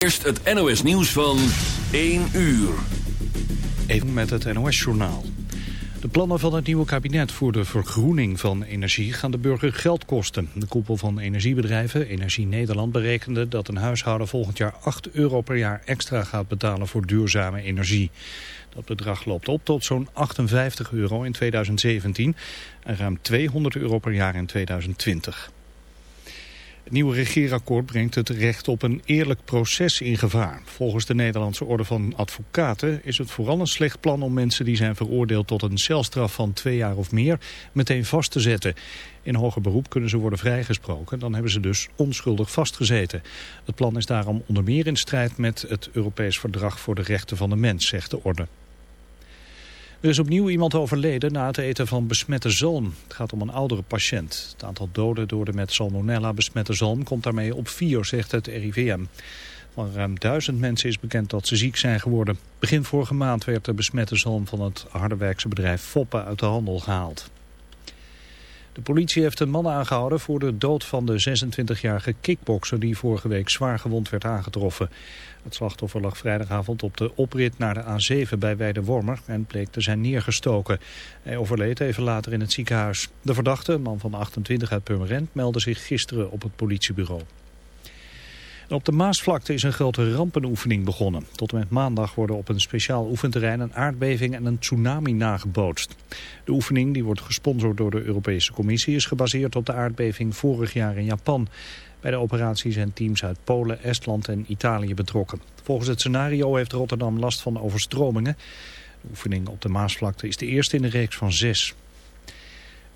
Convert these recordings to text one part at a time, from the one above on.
Eerst het NOS nieuws van 1 uur. Even met het NOS-journaal. De plannen van het nieuwe kabinet voor de vergroening van energie gaan de burger geld kosten. De koepel van energiebedrijven, Energie Nederland, berekende dat een huishouden volgend jaar 8 euro per jaar extra gaat betalen voor duurzame energie. Dat bedrag loopt op tot zo'n 58 euro in 2017 en ruim 200 euro per jaar in 2020. Het nieuwe regeerakkoord brengt het recht op een eerlijk proces in gevaar. Volgens de Nederlandse Orde van Advocaten is het vooral een slecht plan om mensen die zijn veroordeeld tot een celstraf van twee jaar of meer meteen vast te zetten. In hoger beroep kunnen ze worden vrijgesproken, dan hebben ze dus onschuldig vastgezeten. Het plan is daarom onder meer in strijd met het Europees Verdrag voor de Rechten van de Mens, zegt de Orde. Er is opnieuw iemand overleden na het eten van besmette zalm. Het gaat om een oudere patiënt. Het aantal doden door de met salmonella besmette zalm komt daarmee op vier, zegt het RIVM. Van ruim duizend mensen is bekend dat ze ziek zijn geworden. Begin vorige maand werd de besmette zalm van het Harderwijkse bedrijf Foppen uit de handel gehaald. De politie heeft een man aangehouden voor de dood van de 26-jarige kickbokser die vorige week zwaar gewond werd aangetroffen. Het slachtoffer lag vrijdagavond op de oprit naar de A7 bij Weidewormer en bleek te zijn neergestoken. Hij overleed even later in het ziekenhuis. De verdachte, een man van 28 uit Purmerend, meldde zich gisteren op het politiebureau. Op de Maasvlakte is een grote rampenoefening begonnen. Tot en met maandag worden op een speciaal oefenterrein een aardbeving en een tsunami nagebootst. De oefening, die wordt gesponsord door de Europese Commissie, is gebaseerd op de aardbeving vorig jaar in Japan. Bij de operatie zijn teams uit Polen, Estland en Italië betrokken. Volgens het scenario heeft Rotterdam last van overstromingen. De oefening op de Maasvlakte is de eerste in de reeks van zes.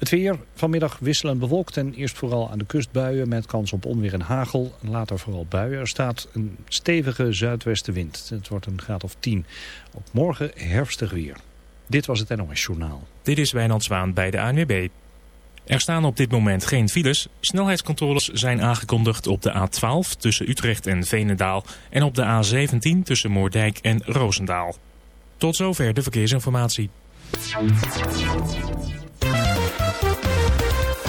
Het weer vanmiddag wisselend bewolkt en eerst vooral aan de kust buien met kans op onweer en hagel. Later vooral buien. Er staat een stevige zuidwestenwind. Het wordt een graad of 10. Ook morgen herfstig weer. Dit was het NOS Journaal. Dit is Wijnand Zwaan bij de ANWB. Er staan op dit moment geen files. Snelheidscontroles zijn aangekondigd op de A12 tussen Utrecht en Veenendaal en op de A17 tussen Moordijk en Roosendaal. Tot zover de verkeersinformatie.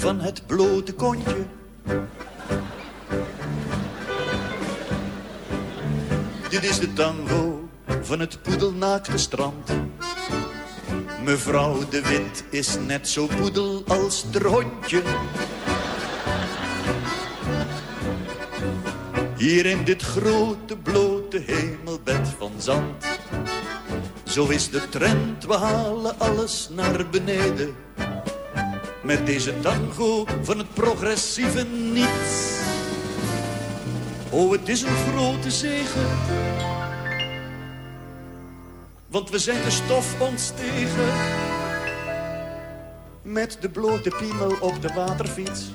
van het blote kontje. Dit is de tango van het poedelnaakte strand. Mevrouw de Wit is net zo poedel als haar hondje. Hier in dit grote blote hemelbed van zand. Zo is de trend, we halen alles naar beneden. Met deze tango van het progressieve niets. Oh, het is een grote zegen. Want we zijn de stof ontstegen. met de blote piemel op de waterfiets.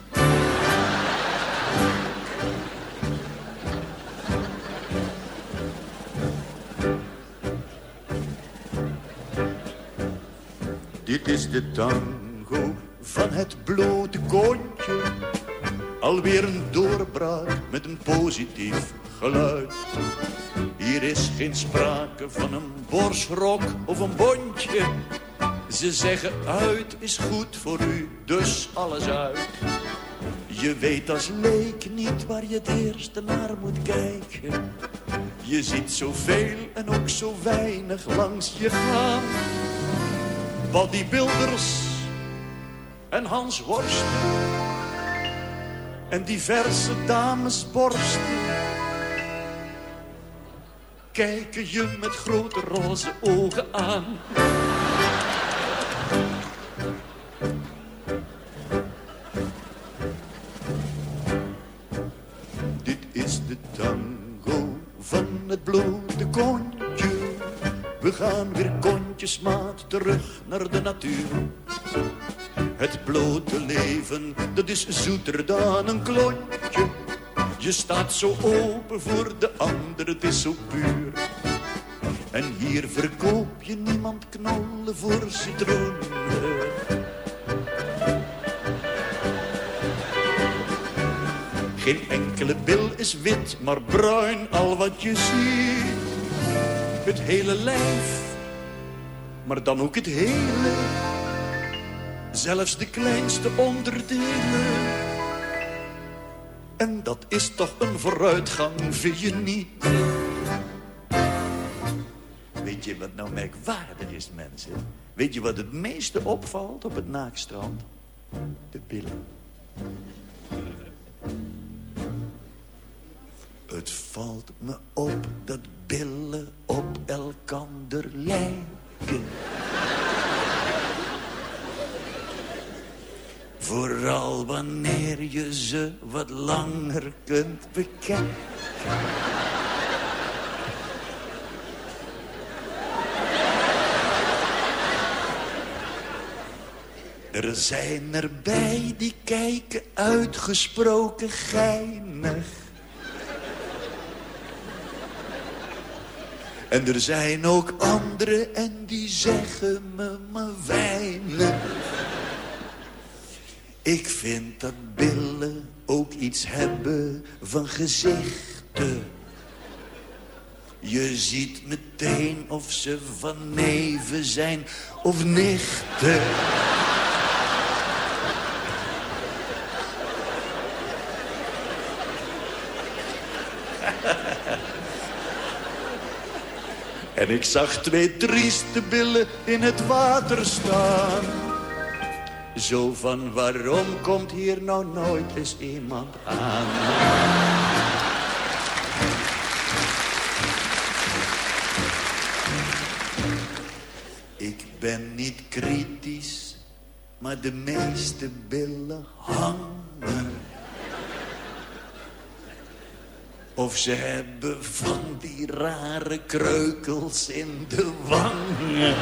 Dit is de tango van het blote kontje. Alweer een doorbraak met een positief geluid. Hier is geen sprake van een borstrok of een bondje. Ze zeggen uit is goed voor u, dus alles uit. Je weet als leek niet waar je het eerste naar moet kijken. Je ziet zoveel en ook zo weinig langs je gaan. Bodybuilders en Hans Worsten. En diverse damesborsten. Kijken je met grote roze ogen aan. Dit is de tango van het blote kontje. We gaan weer kontjesmaat terug naar de natuur. Het blote leven, dat is zoeter dan een klontje. Je staat zo open voor de ander, het is zo puur. En hier verkoop je niemand knollen voor citroenen. Geen enkele bil is wit, maar bruin al wat je ziet. Het hele lijf, maar dan ook het hele. Zelfs de kleinste onderdelen. En dat is toch een vooruitgang, vind je niet? Weet je wat nou merkwaardig is, mensen? Weet je wat het meeste opvalt op het naakstrand? De billen. Het valt me op dat billen op elkander lijken. Vooral wanneer je ze wat langer kunt bekijken. Er zijn erbij die kijken uitgesproken geinig. En er zijn ook anderen en die zeggen me maar weinig. Ik vind dat billen ook iets hebben van gezichten. Je ziet meteen of ze van neven zijn of nichten. En ik zag twee trieste billen in het water staan. Zo van waarom komt hier nou nooit eens iemand aan? Ik ben niet kritisch, maar de meeste billen hangen. Of ze hebben van die rare kreukels in de wangen.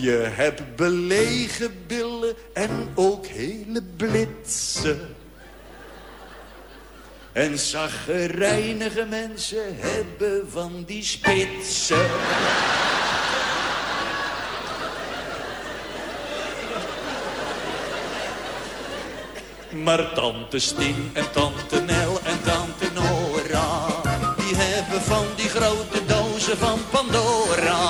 Je hebt belegen billen en ook hele blitsen. En zaggerijnige mensen hebben van die spitsen. Maar tante Stien en tante Nel en tante Nora... die hebben van die grote dozen van Pandora...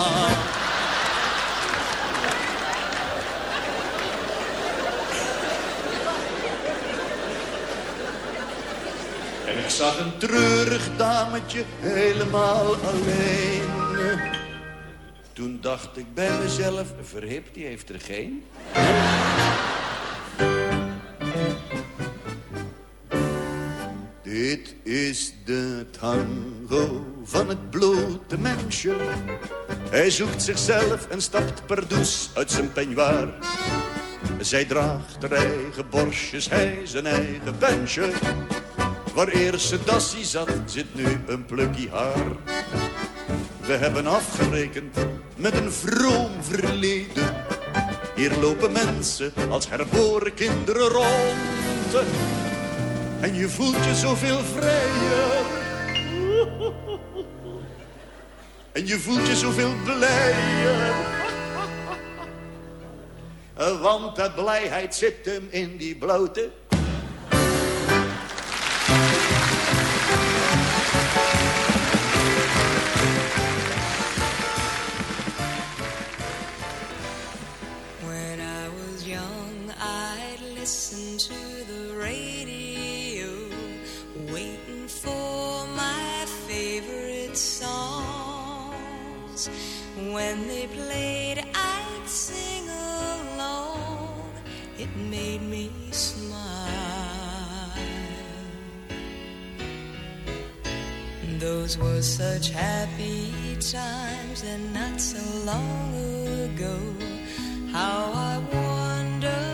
En ik zag een treurig dametje helemaal alleen. Toen dacht ik bij mezelf, verhip, die heeft er geen. Dit is de tango van het blote mensje. Hij zoekt zichzelf en stapt pardoes uit zijn peignoir. Zij draagt haar eigen borstjes, hij zijn eigen pensje. Waar eerst een dassie zat, zit nu een plukje haar. We hebben afgerekend met een vroom verleden. Hier lopen mensen als herboren kinderen rond. En je voelt je zoveel vrijer. En je voelt je zoveel blijer. Want de blijheid zit hem in die blote When they played, I'd sing along. It made me smile. Those were such happy times and not so long ago. How I wondered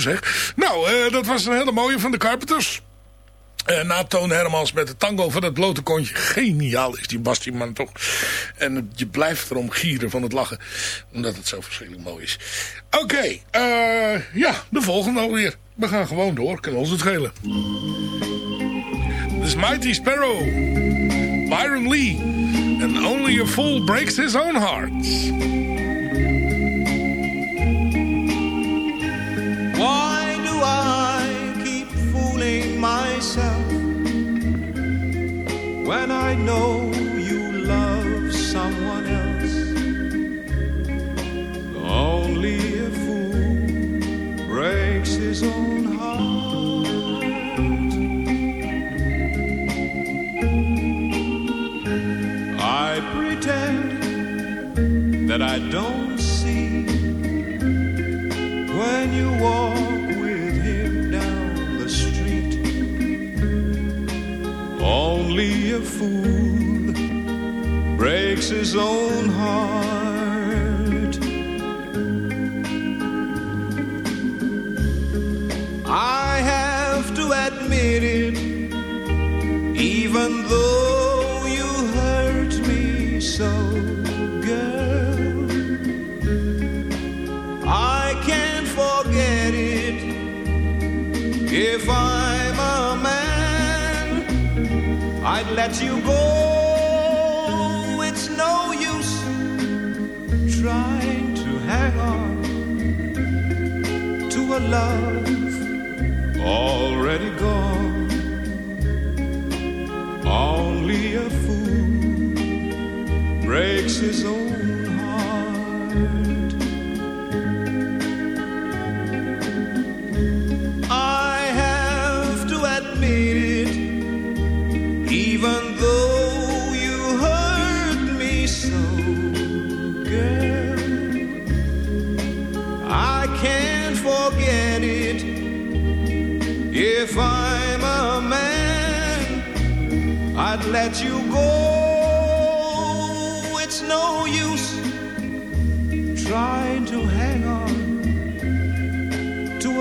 Zeg. Nou, eh, dat was een hele mooie van de Carpenters. Eh, na Toon Hermans met de tango van het blote kontje. Geniaal is die Basti man toch. En je blijft erom gieren van het lachen. Omdat het zo verschrikkelijk mooi is. Oké, eh, ja, de volgende alweer. We gaan gewoon door, kan ons het schelen. This Mighty Sparrow. Byron Lee. And only a fool breaks his own heart. When I know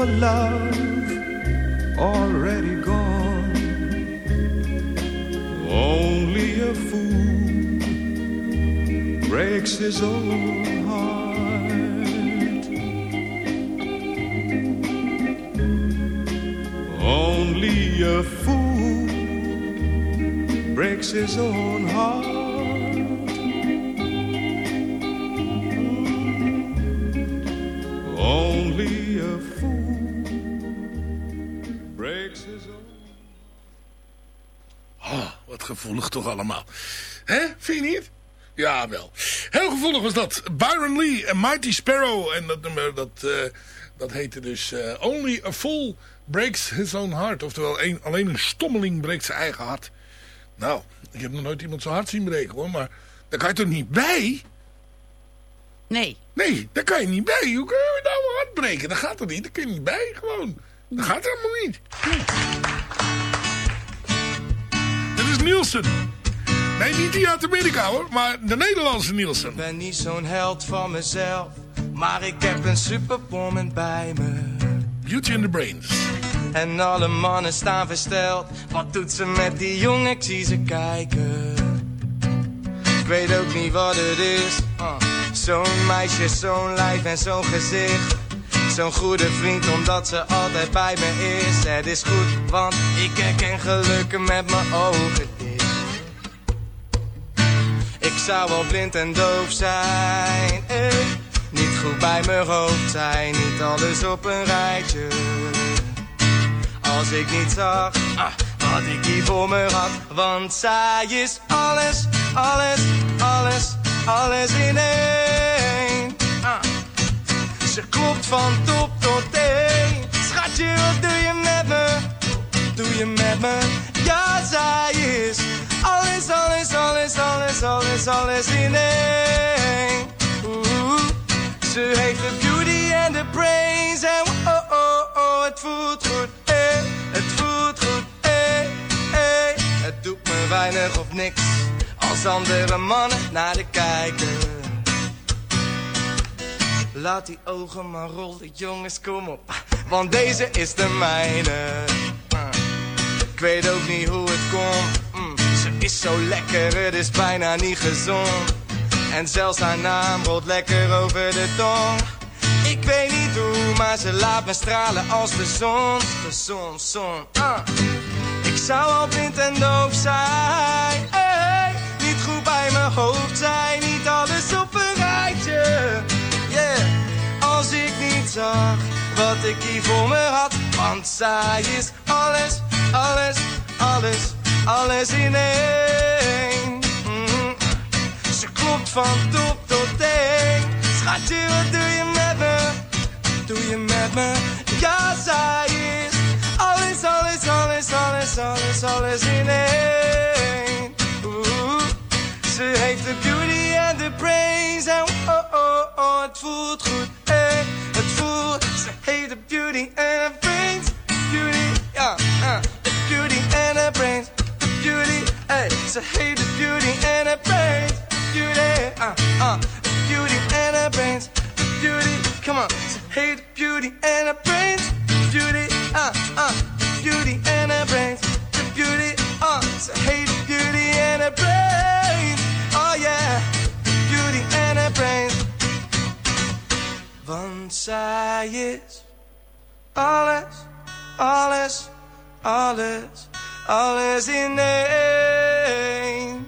a love already gone. Only a fool breaks his own heart. Only a fool breaks his own heart. Gevoelig toch allemaal. Hè, vind je niet? Ja, wel. Heel gevoelig was dat. Byron Lee en Mighty Sparrow. En dat nummer, dat, eh, dat heette dus eh, Only a Fool Breaks His Own Heart. Oftewel, een, alleen een stommeling breekt zijn eigen hart. Nou, ik heb nog nooit iemand zo hard zien breken hoor. Maar daar kan je toch niet bij? Nee. Nee, daar kan je niet bij. Hoe kun je nou hart breken? Dat gaat er niet. Daar kun je niet bij gewoon. Dat gaat helemaal niet. Nielsen. Nee, niet die uit Amerika hoor, maar de Nederlandse Nielsen. Ik ben niet zo'n held van mezelf, maar ik heb een superwoman bij me. Beauty and the Brains. En alle mannen staan versteld. Wat doet ze met die jongen? Ik zie ze kijken. Ik weet ook niet wat het is. Uh, zo'n meisje, zo'n lijf en zo'n gezicht. Zo'n goede vriend, omdat ze altijd bij me is. Het is goed, want ik herken gelukken met mijn ogen zou wel blind en doof zijn. eh. Niet goed bij mijn hoofd zijn, niet alles op een rijtje. Als ik niet zag ah, wat ik hier voor me had. Want zij is alles, alles, alles, alles in één. Ah. Ze klopt van top tot teen. Schatje, wat doe je met me? Doe je met me? Ja, zij alles, in één. Ze heeft de beauty en de brains en oh, oh, oh, het voelt goed, eh, het voelt goed, eh, eh. Het doet me weinig of niks als andere mannen naar de kijken. Laat die ogen maar rollen, jongens, kom op. Want deze is de mijne. Ik weet ook niet hoe het komt. Mm, is zo lekker, het is bijna niet gezond. En zelfs haar naam rolt lekker over de tong. Ik weet niet hoe, maar ze laat me stralen als de zon. De zon, zon. ah. Ik zou al blind en doof zijn. Hey, niet goed bij mijn hoofd zijn. Niet alles op een rijtje. Yeah. Als ik niet zag wat ik hier voor me had. Want zij is alles, alles, alles, alles in één. Mhm. Ze klopt van top tot teen. Schatje, wat doe je met me? Doe je met me? Ja, zij is alles, alles, alles, alles, alles, alles in één. Oeh. Ze heeft de beauty en de brains en oh, oh, oh, het voelt goed. Hey, het voelt, ze heeft de beauty en de brains. Beauty, ja, uh, de beauty en de brains. Beauty, hey, ze heeft de beauty en de brains. Beauty, uh, uh, the beauty and the brains. The beauty, come on, ze heeft de beauty and the brains. Beauty, uh, uh, the beauty and the brains. The beauty, uh, ze heeft de beauty and the brains. Oh yeah, the beauty and the brains. Want zij is alles, alles, alles, alles in één.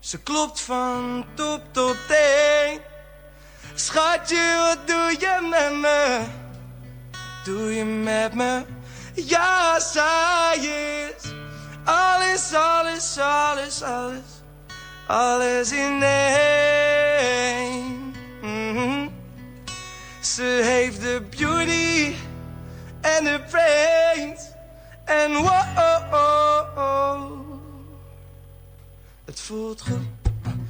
Ze klopt van top tot teen. Schatje, wat doe je met me? Doe je met me? Ja, zij is alles, alles, alles, alles, alles in één. Mhm. Ze heeft de beauty en de brains en wow. Het voelt goed,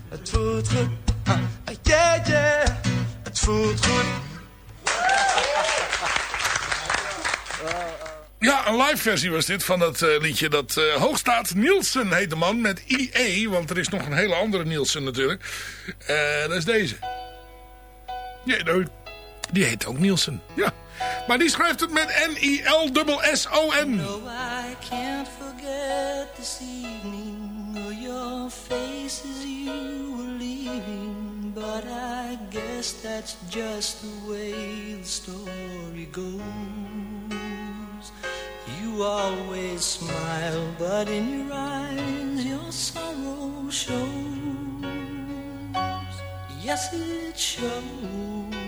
het voelt goed, ah, ah, yeah, yeah. Het voelt goed. Ja, een live versie was dit van dat eh, liedje dat eh, hoog staat. Nielsen heet de man met IE, want er is nog een hele andere Nielsen natuurlijk. Eh, dat is deze. Ja, nou, die heet ook Nielsen, ja. Maar die schrijft het met N-I-L-S-S-O-N. No, I can't forget this evening or your face as you were leaving. But I guess that's just the way the story goes. You always smile, but in your eyes your sorrow shows. Yes, it shows.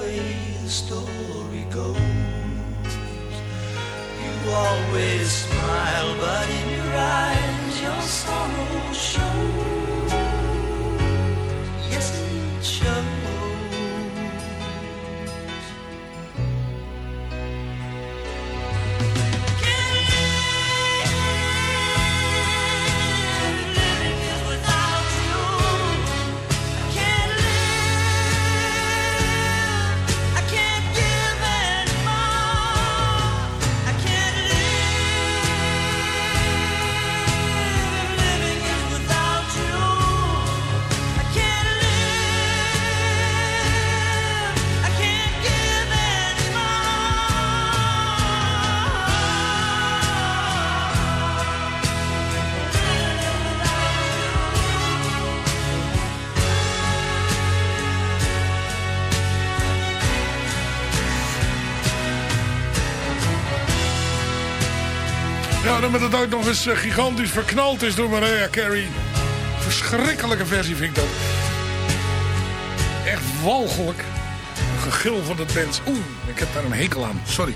way the story goes. You always smile, but in your eyes Met het ooit nog eens eh, gigantisch verknald is door Mariah Carey. Verschrikkelijke versie vind ik dat. Echt walgelijk. Gegil van het mens. Oeh, ik heb daar een hekel aan. Sorry.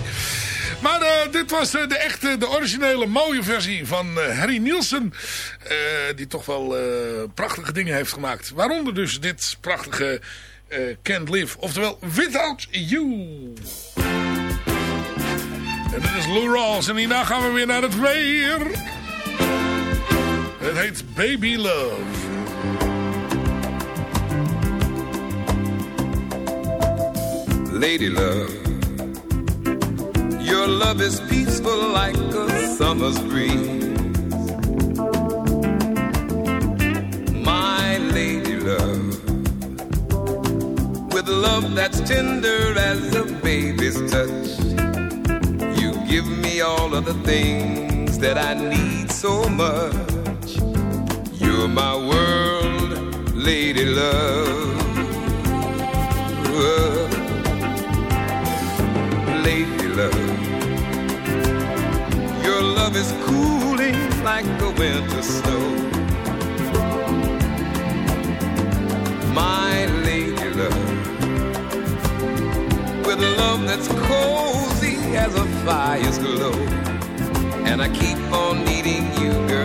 Maar eh, dit was eh, de echte, de originele mooie versie van Harry Nielsen. die toch wel prachtige dingen heeft gemaakt. Waaronder dus dit prachtige Can't Live. Oftewel Without You. En dit is Lou Rawls. En hierna gaan we weer naar het weer. Het heet Baby Love. Lady love, your love is peaceful like a summer's breeze. My lady love, with love that's tender as a baby's touch, give me all of the things that I need so much. You're my world, lady love. lady love. Your love is cooling like the winter snow. My lady love. With love that's cozy as a fire's glow. And I keep on needing you, girl,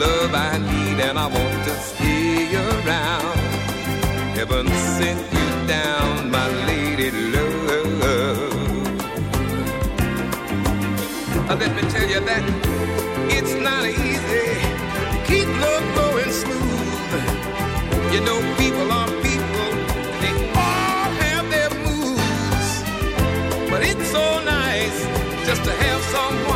love I need, and I want to stay around. Heaven sent you down, my lady love. Let me tell you that it's not easy. To keep love going smooth. You know, people are people, they all have their moods. But it's so nice just to have someone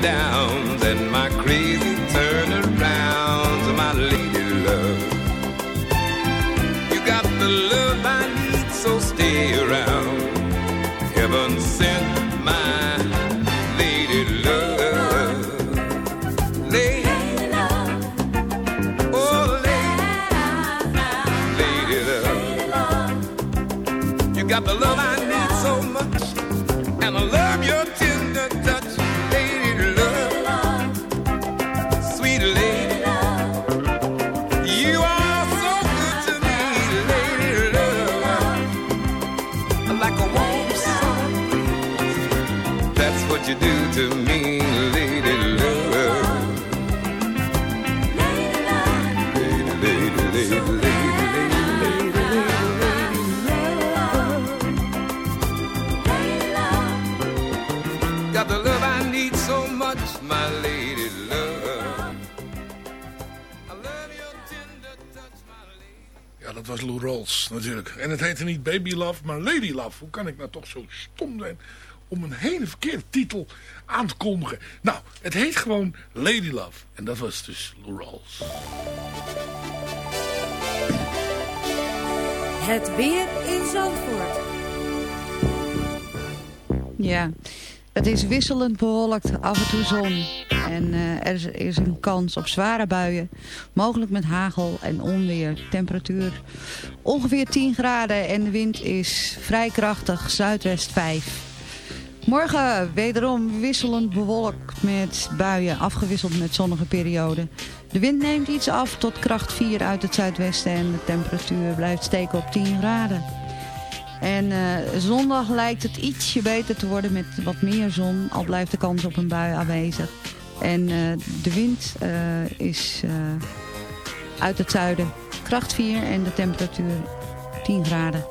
down. Was Lou natuurlijk. En het heette niet Baby Love, maar Lady Love. Hoe kan ik nou toch zo stom zijn om een hele verkeerde titel aan te kondigen? Nou, het heet gewoon Lady Love. En dat was dus Lou. Het weer in Zandvoort. Ja, het is wisselend bewolkt, af en toe zon. En eh, er is, er is een kans op zware buien, mogelijk met hagel en onweer. Temperatuur ongeveer 10 graden en de wind is vrij krachtig, zuidwest 5. Morgen wederom wisselend bewolkt met buien, afgewisseld met zonnige perioden. De wind neemt iets af tot kracht 4 uit het zuidwesten en de temperatuur blijft steken op 10 graden. En eh, zondag lijkt het ietsje beter te worden met wat meer zon. Al blijft de kans op een bui aanwezig. En eh, de wind eh, is uit het zuiden kracht 4 en de temperatuur 10 graden.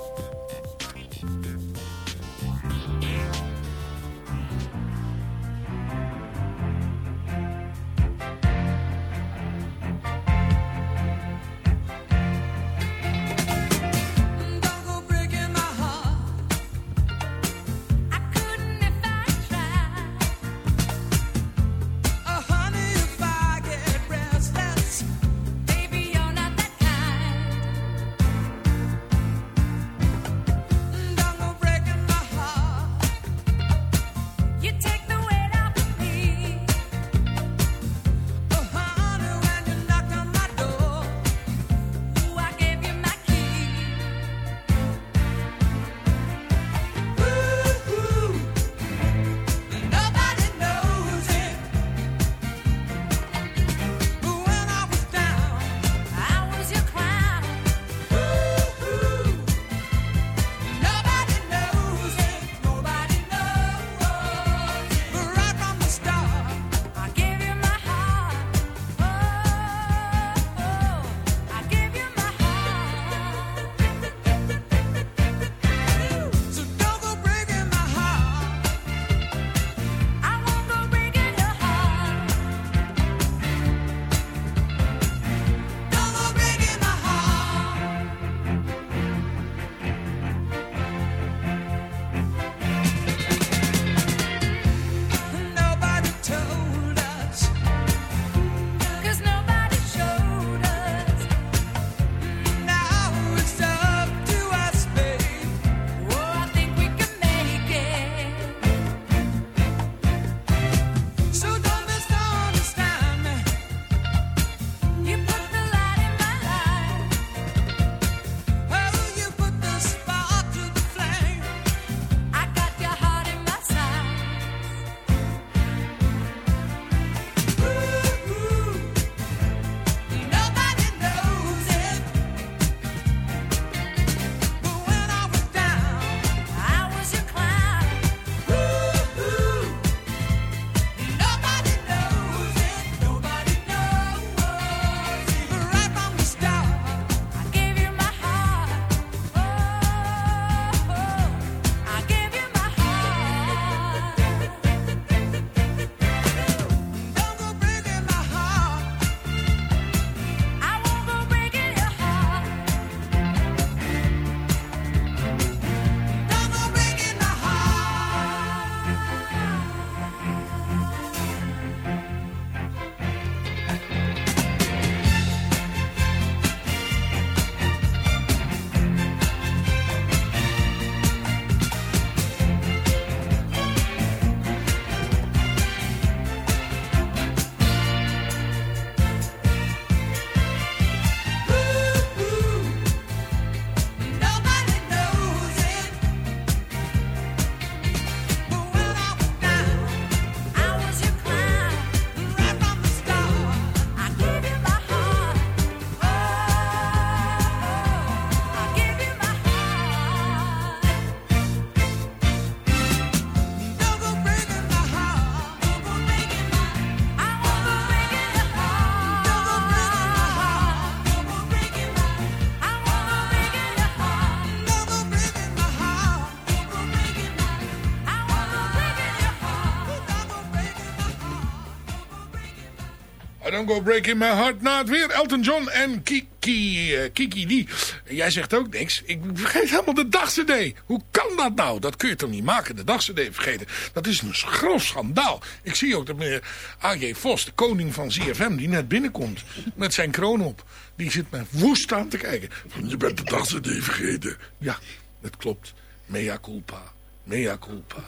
Don't Go Breaking My Heart. Na het weer Elton John en Kiki, eh, Kiki die. Jij zegt ook niks. Ik vergeet helemaal de dagcd. Hoe kan dat nou? Dat kun je toch niet maken, de dagcd vergeten. Dat is een grof schandaal. Ik zie ook dat meneer A.J. Vos, de koning van ZFM, die net binnenkomt. Met zijn kroon op. Die zit me woest aan te kijken. Je bent de dagcd vergeten. Ja, het klopt. Mea culpa. Mea culpa.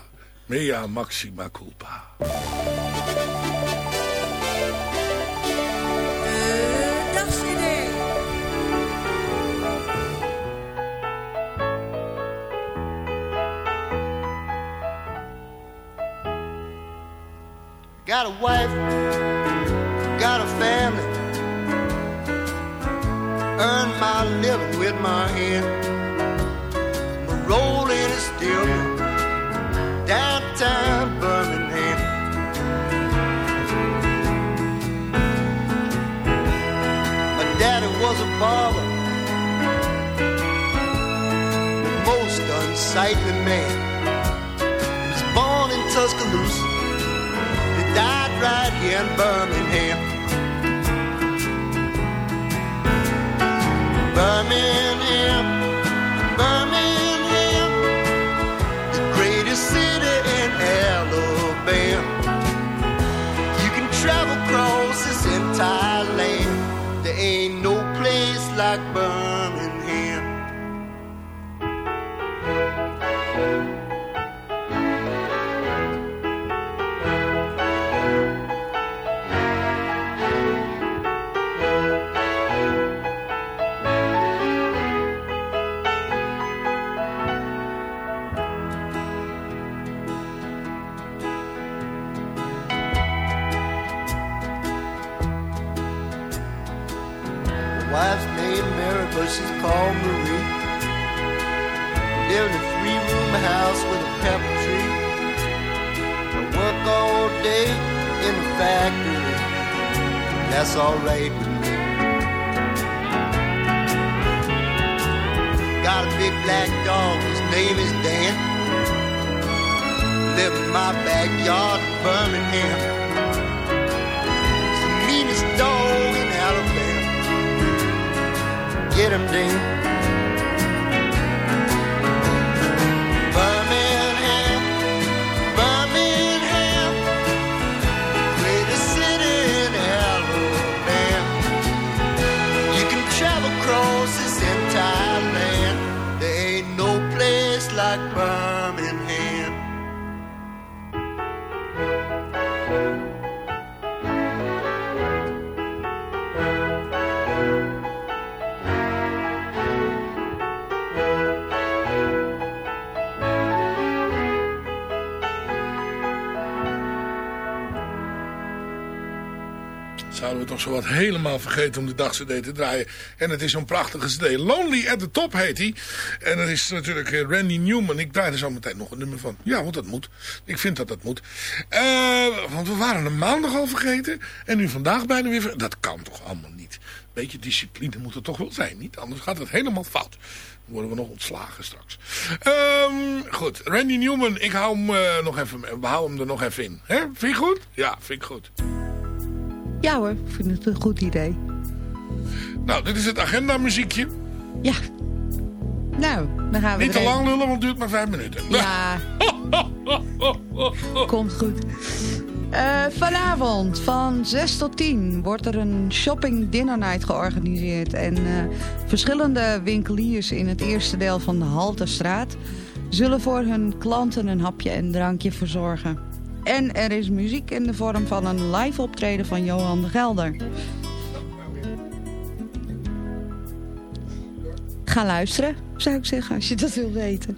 Mea maxima culpa. got a wife, got a family. Earn my living with my hand. My rolling is still downtown Birmingham. My daddy was a barber, the most unsightly man. He was born in Tuscaloosa died right here in Birmingham. Birmingham, Birmingham, the greatest city in Alabama. You can travel across this entire land. There ain't no place like Birmingham. Zo wat helemaal vergeten om de dagcd te draaien. En het is zo'n prachtige cd. Lonely at the Top heet hij. En dat is natuurlijk eh, Randy Newman. Ik draai er zo meteen nog een nummer van. Ja, want dat moet. Ik vind dat dat moet. Eh, want we waren een maandag al vergeten. En nu vandaag bijna weer Dat kan toch allemaal niet. Beetje discipline moet er toch wel zijn, niet? Anders gaat het helemaal fout. Worden we nog ontslagen straks. Ehm, goed, Randy Newman. Ik hou hem eh, nog even, we houden hem er nog even in. Vind je goed? Ja, vind ik goed. Ja hoor, ik vind het een goed idee. Nou, dit is het agenda muziekje. Ja. Nou, dan gaan we Niet te lang lullen, want het duurt maar vijf minuten. Ja. Komt goed. Eh, vanavond van 6 tot 10 wordt er een shopping dinner night georganiseerd. En eh, verschillende winkeliers in het eerste deel van de Halterstraat... zullen voor hun klanten een hapje en drankje verzorgen. En er is muziek in de vorm van een live optreden van Johan de Gelder. Ga luisteren, zou ik zeggen, als je dat wil weten.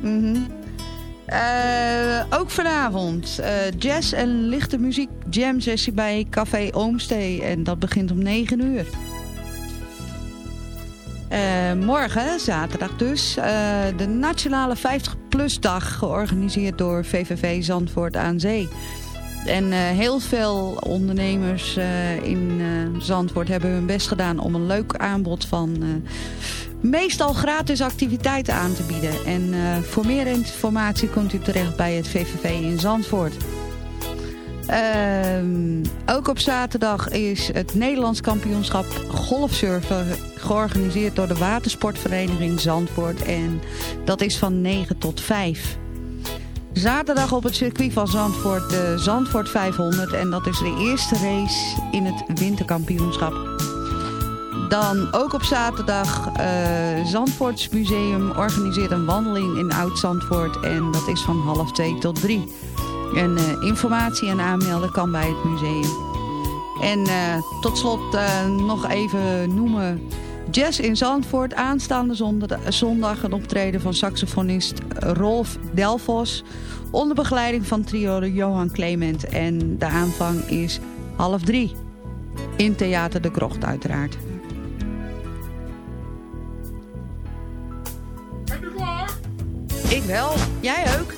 Mhm. Eh, ook vanavond eh, jazz en lichte muziek jam sessie bij Café Oomstee. En dat begint om 9 uur. Eh, morgen, zaterdag dus, eh, de Nationale 50PLUS dag georganiseerd door VVV Zandvoort aan Zee. En eh, heel veel ondernemers in Zandvoort hebben hun best gedaan om een leuk aanbod van meestal gratis activiteiten aan te bieden. En voor meer informatie kunt u terecht bij het VVV in Zandvoort. Ehm, ook op zaterdag is het Nederlands kampioenschap golfsurfen georganiseerd door de watersportvereniging Zandvoort. En dat is van 9 tot 5. Zaterdag op het circuit van Zandvoort de Zandvoort 500. En dat is de eerste race in het winterkampioenschap. Dan ook op zaterdag uh, Zandvoorts Museum organiseert een wandeling in Oud-Zandvoort. En dat is van half twee tot drie. En uh, informatie en aanmelden kan bij het museum. En uh, tot slot uh, nog even noemen... Jazz in Zandvoort, aanstaande zondag, zondag een optreden van saxofonist Rolf Delfos... onder begeleiding van trio Johan Clement. En de aanvang is half drie. In Theater de Krocht uiteraard. Ben je klaar? Ik wel. Jij ook?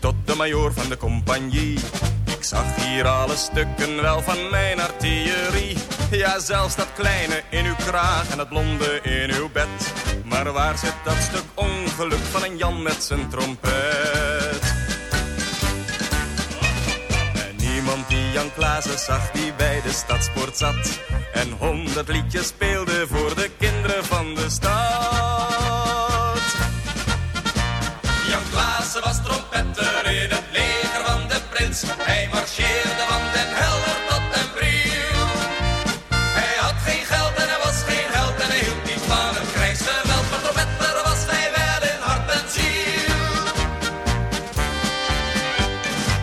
tot de majoor van de compagnie. Ik zag hier alle stukken wel van mijn artillerie. Ja, zelfs dat kleine in uw kraag en dat blonde in uw bed. Maar waar zit dat stuk ongeluk van een Jan met zijn trompet? En niemand die Jan Klaassen zag die bij de stadspoort zat. En honderd liedjes speelde voor de kinderen van de stad. Klaassen was trompetter in het leger van de prins. Hij marcheerde van den Helder tot den Briel. Hij had geen geld en hij was geen held en hij hield niet van het krijgsgeweld. Maar trompetter was hij wel in hart en ziel.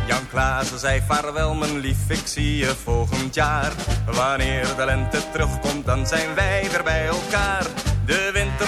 Jan Klaassen zei vaarwel mijn lief, ik zie je volgend jaar. Wanneer de lente terugkomt, dan zijn wij weer bij elkaar. De winter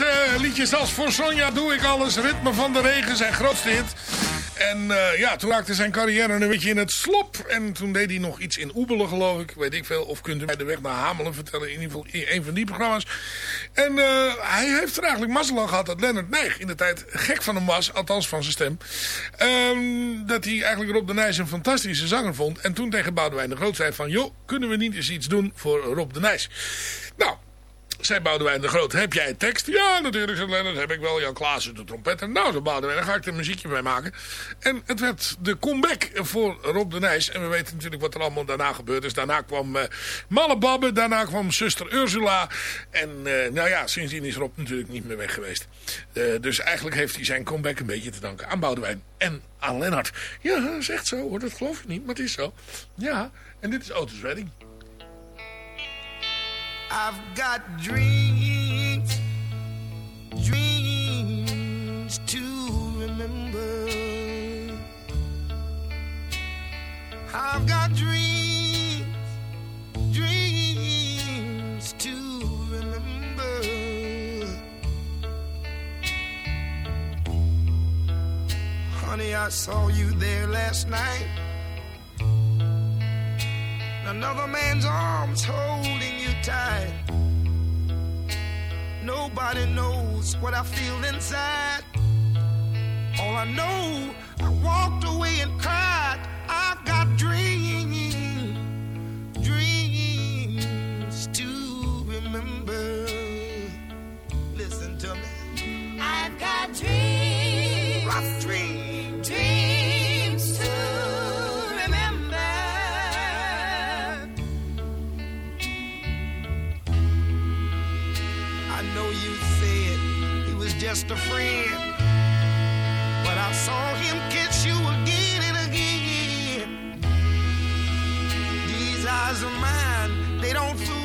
eh, liedjes als Voor Sonja doe ik alles, Ritme van de Regen, zijn grootste hit. En eh, ja, toen raakte zijn carrière een beetje in het slop. En toen deed hij nog iets in Oebelen, geloof ik. Weet ik veel. Of kunt u mij de weg naar Hamelen vertellen. In ieder geval in een van die programma's. En eh, hij heeft er eigenlijk mazzel gehad dat Leonard Nijg in de tijd gek van hem was. Althans van zijn stem. Ehm, dat hij eigenlijk Rob de Nijs een fantastische zanger vond. En toen tegen Boudewijn de Groot zei van... joh, kunnen we niet eens iets doen voor Rob de Nijs? Nou, zei Boudewijn de Groot, heb jij tekst? Ja, natuurlijk, zei Lennart, heb ik wel. Jan Klaassen, de trompetter. Nou, zei Boudewijn, daar ga ik er een muziekje bij maken. En het werd de comeback voor Rob de Nijs. En we weten natuurlijk wat er allemaal daarna gebeurd is. Daarna kwam uh, Malle Babbe, daarna kwam zuster Ursula. En uh, nou ja, sindsdien is Rob natuurlijk niet meer weg geweest. Uh, dus eigenlijk heeft hij zijn comeback een beetje te danken aan Boudewijn en aan Lennart. Ja, dat is echt zo hoor, dat geloof je niet, maar het is zo. Ja, en dit is Otis Redding. I've got dreams, dreams to remember. I've got dreams, dreams to remember. Honey, I saw you there last night. Another man's arms holding tight. Nobody knows what I feel inside. All I know, I walked away and cried. I've got dreams, dreams to remember. Listen to me. I've got dreams. Rough dreams. just a friend. But I saw him kiss you again and again. These eyes of mine, they don't fool.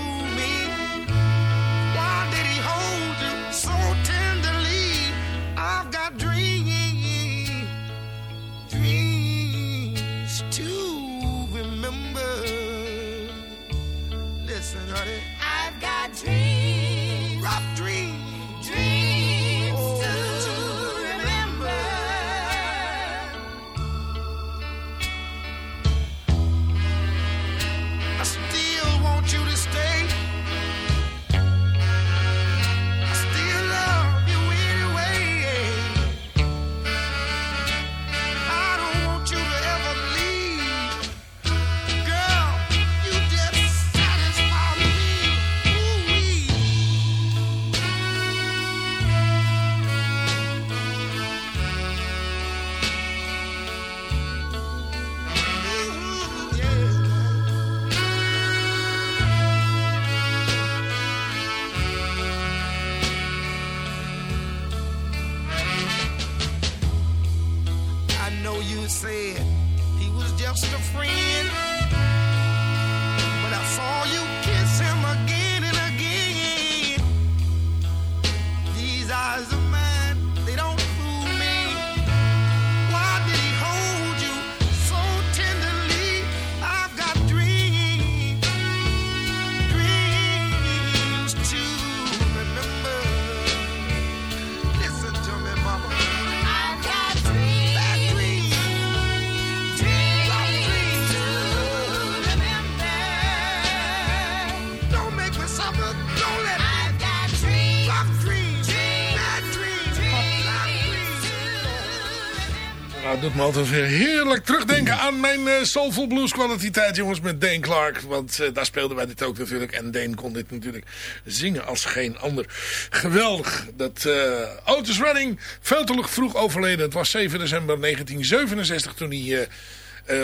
Het doet me altijd weer heerlijk terugdenken aan mijn eh, Soulful Blues kwaliteit, jongens, met Dane Clark. Want eh, daar speelden wij dit ook natuurlijk. En Dane kon dit natuurlijk zingen als geen ander. Geweldig. Dat eh Otis Redding, veel vroeg overleden. Het was 7 december 1967 toen hij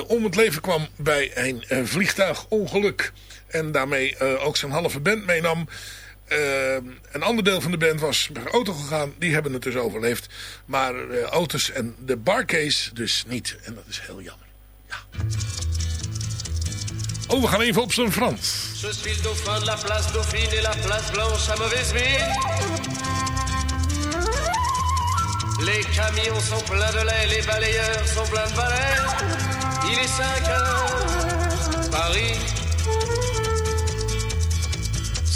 om het leven kwam bij een vliegtuigongeluk. En daarmee ook zijn halve band meenam. Eh, een ander deel van de band was per auto gegaan. Die hebben het dus overleefd. Maar eh Otis en de Barcase dus niet. En dat is heel jammer. Ja. Oh, we gaan even op zijn Frans. Je suis dauphin de la place Dauphine et la place Blanche à mauvaise mine. Les camions sont pleins de lait, les balayeurs sont pleins de balais. Il est 5 heures, Paris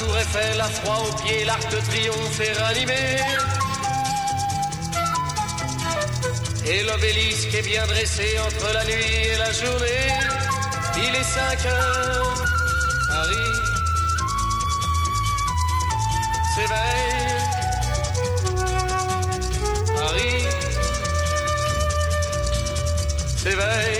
Tour Eiffel, la froid aux pieds, l'arc de triomphe est ranimé. Et l'obélisque est bien dressé entre la nuit et la journée. Il est 5 heures, Paris s'éveille. Paris s'éveille.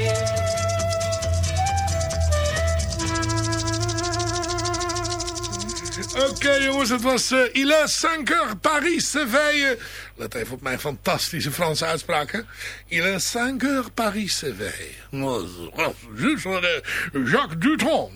Oké jongens, het was uh, Il est 5 heures, Paris se veille. Let even op mijn fantastische Franse uitspraak. Hè? Il est 5 heures, Paris se veille. Juste, uh, Jacques Dutron.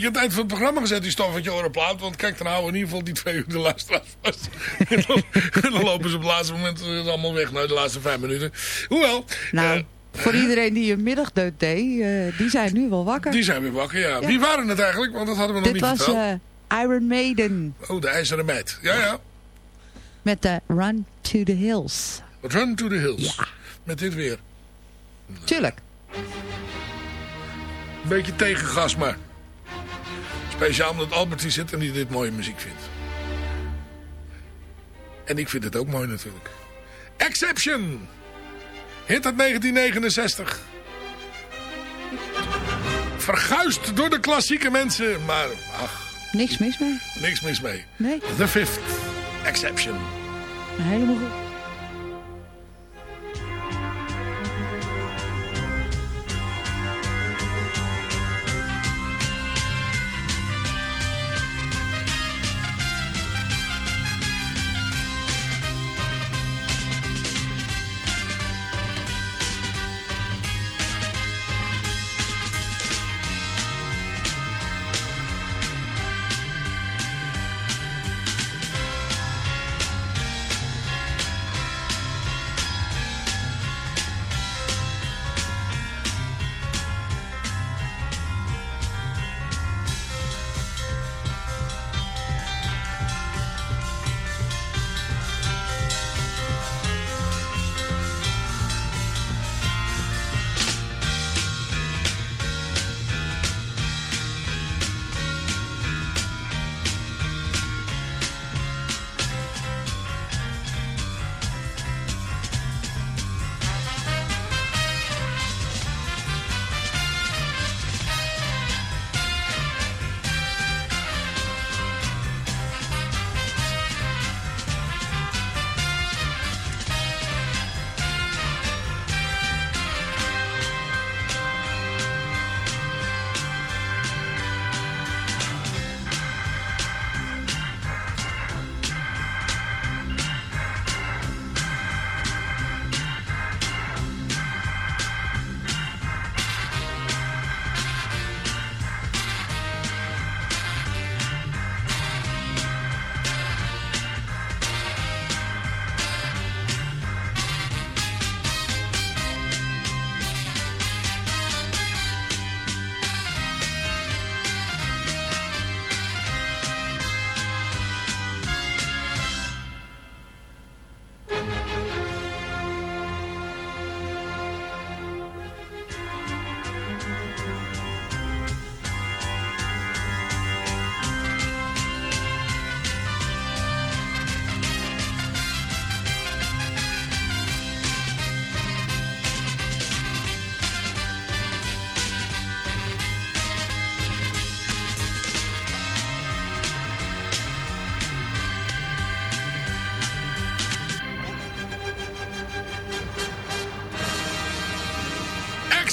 Beetje aan het eind van het programma gezet, die stoffertje orenplaat. Want kijk, dan houden we in ieder geval die twee uur de luisteraars vast. en, dan, en dan lopen ze op het laatste moment eh, allemaal weg. Nou, de laatste vijf minuten. Hoewel... Nou, eh, voor iedereen die een middagdeut deed, eh, die zijn nu wel wakker. die zijn weer wakker, ja. Ja. Wie waren het eigenlijk? Want dat hadden we nog Dit niet was verteld. eh, Iron Maiden. Oh, de IJzeren Meid. Ja, ja. Met de Run to the Hills. Run to the Hills. Ja. Met dit weer. Tuurlijk. Een beetje tegengas, maar... Speciaal omdat Albert hier zit en die dit mooie muziek vindt. En ik vind het ook mooi natuurlijk. Exception! Hit uit 1969. Verguisd door de klassieke mensen, maar ach, Niks mis mee. niks mis mee. Nee, The Fifth Exception. helemaal goed.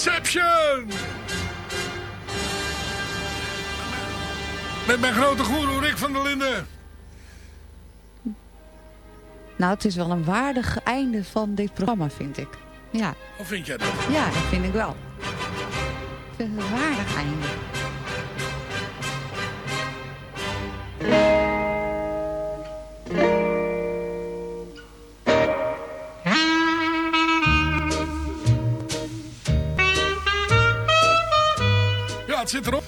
Exception! Met mijn grote goeroe Rick van der Linden. Nou, het is wel een waardig einde van dit programma, vind ik. Ja, Hoe vind jij dat? ja dat vind ik wel. Ik vind het een waardig einde. Zit erop.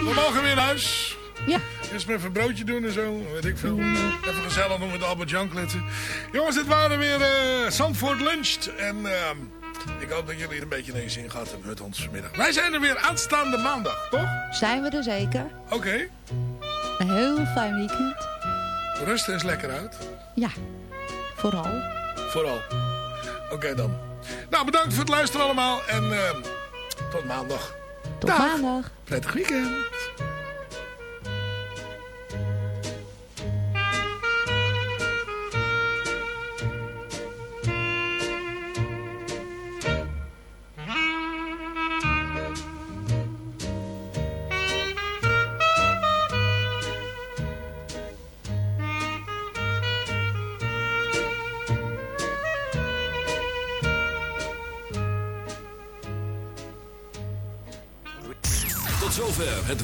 We mogen weer naar huis. Ja. Eerst even een broodje doen en zo, weet ik veel. Even gezellig nog met Albert Jan kletsen. Jongens, dit waren weer eh Zandvoort Luncht. En ehm, ik hoop dat jullie er een beetje je zin gehad hebben met ons vanmiddag. Wij zijn er weer aanstaande maandag, toch? Zijn we er zeker? Oké. Een heel fijn weekend. Rust eens lekker uit. Ja, vooral. Vooral. Oké dan. Nou, bedankt voor het luisteren allemaal. En ehm, tot maandag. Tot Dag. maandag. Prettig weekend.